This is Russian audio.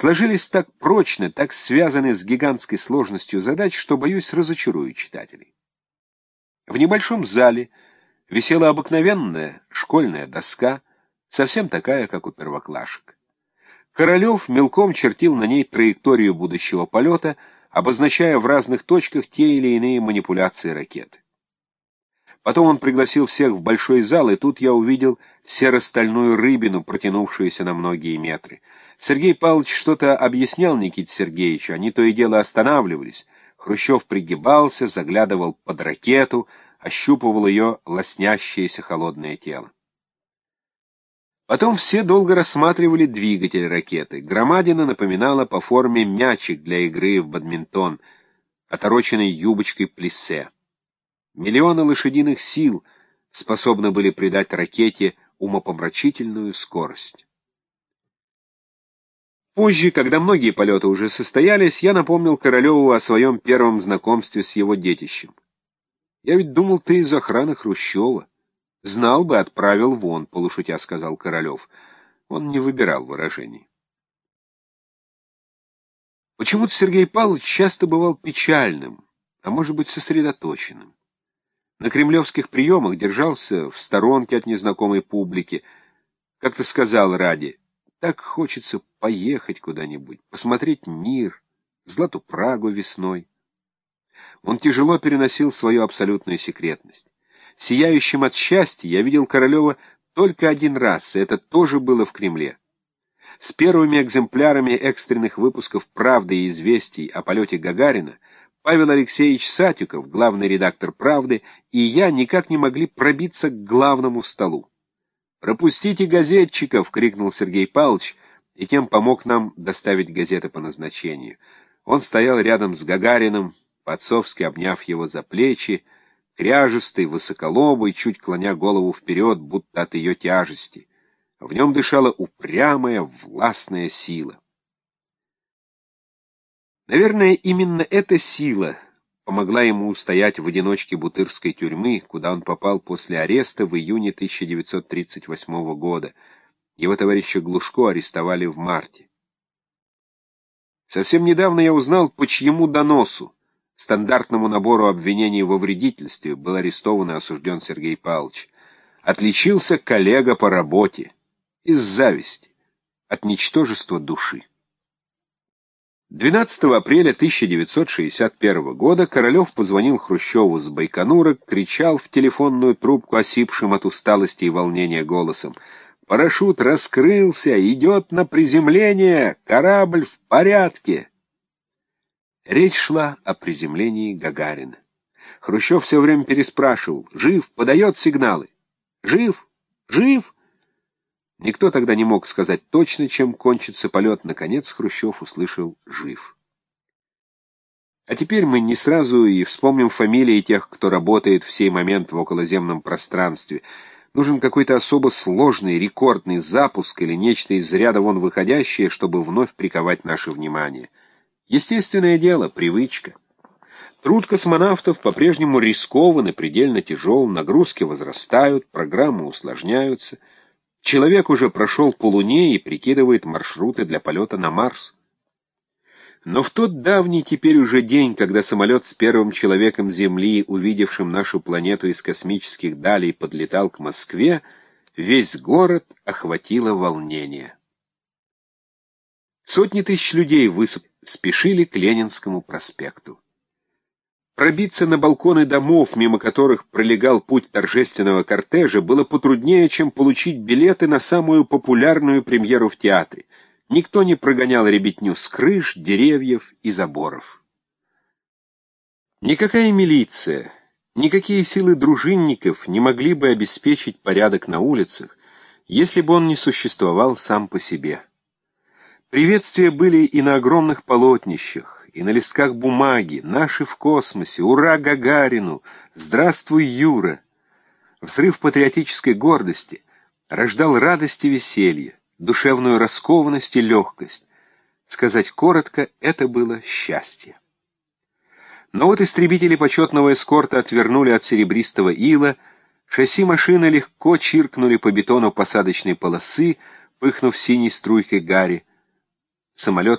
сложились так прочно, так связаны с гигантской сложностью задач, что, боюсь, разочарую читателей. В небольшом зале висела обыкновенная школьная доска, совсем такая, как у первоклашек. Королев мелком чертил на ней траекторию будущего полета, обозначая в разных точках те или иные манипуляции ракеты. Потом он пригласил всех в большой зал, и тут я увидел серо-стальную рыбину, протянувшуюся на многие метры. Сергей Павлович что-то объяснял Никите Сергеевичу, они то и дело останавливались. Хрущев пригибался, заглядывал под ракету, ощупывал ее лоснящееся холодное тело. Потом все долго рассматривали двигатель ракеты. Громадина напоминала по форме мячик для игры в бадминтон, отороченный юбочкой плиссе. Миллионы лошадиных сил способны были придать ракете умопомрачительную скорость. Позже, когда многие полеты уже состоялись, я напомнил Королеву о своем первом знакомстве с его детищем. «Я ведь думал, ты из охраны Хрущева. Знал бы, отправил вон», — полушутя сказал Королев. Он не выбирал выражений. Почему-то Сергей Павлович часто бывал печальным, а может быть сосредоточенным. На кремлевских приемах держался в сторонке от незнакомой публики. Как-то сказал Ради, так хочется поехать куда-нибудь, посмотреть мир, Злату Прагу весной. Он тяжело переносил свою абсолютную секретность. Сияющим от счастья я видел Королева только один раз, и это тоже было в Кремле. С первыми экземплярами экстренных выпусков «Правды» и «Известий» о полете Гагарина Павел Алексеевич Сатюков, главный редактор «Правды», и я никак не могли пробиться к главному столу. «Пропустите газетчиков!» — крикнул Сергей Павлович, и тем помог нам доставить газеты по назначению. Он стоял рядом с Гагариным, по-отцовски обняв его за плечи, кряжестый, высоколобый, чуть клоня голову вперед, будто от ее тяжести. В нем дышала упрямая, властная сила. Наверное, именно эта сила помогла ему устоять в одиночке бутырской тюрьмы, куда он попал после ареста в июне 1938 года. Его товарища Глушко арестовали в марте. Совсем недавно я узнал, по чьему доносу, стандартному набору обвинений во вредительстве, был арестован и осужден Сергей Павлович. Отличился коллега по работе. Из зависти. От ничтожества души. 12 апреля 1961 года Королев позвонил Хрущеву с Байконура, кричал в телефонную трубку осипшим от усталости и волнения голосом. «Парашют раскрылся! Идет на приземление! Корабль в порядке!» Речь шла о приземлении Гагарина. Хрущев все время переспрашивал. «Жив? Подает сигналы?» «Жив? Жив?» Никто тогда не мог сказать точно, чем кончится полет. Наконец Хрущев услышал «жив». А теперь мы не сразу и вспомним фамилии тех, кто работает в сей момент в околоземном пространстве. Нужен какой-то особо сложный, рекордный запуск или нечто из ряда вон выходящее, чтобы вновь приковать наше внимание. Естественное дело, привычка. Труд космонавтов по-прежнему рискован и предельно тяжел, нагрузки возрастают, программы усложняются — Человек уже прошел по Луне и прикидывает маршруты для полета на Марс. Но в тот давний теперь уже день, когда самолет с первым человеком Земли, увидевшим нашу планету из космических далей, подлетал к Москве, весь город охватило волнение. Сотни тысяч людей высып... спешили к Ленинскому проспекту. Пробиться на балконы домов, мимо которых пролегал путь торжественного кортежа, было потруднее, чем получить билеты на самую популярную премьеру в театре. Никто не прогонял ребятню с крыш, деревьев и заборов. Никакая милиция, никакие силы дружинников не могли бы обеспечить порядок на улицах, если бы он не существовал сам по себе. Приветствия были и на огромных полотнищах, и на листках бумаги, наши в космосе, ура Гагарину, здравствуй, Юра. Взрыв патриотической гордости рождал радость и веселье, душевную раскованность и легкость. Сказать коротко, это было счастье. Но вот истребители почетного эскорта отвернули от серебристого ила, шасси машины легко чиркнули по бетону посадочной полосы, пыхнув синей струйкой гари, самолет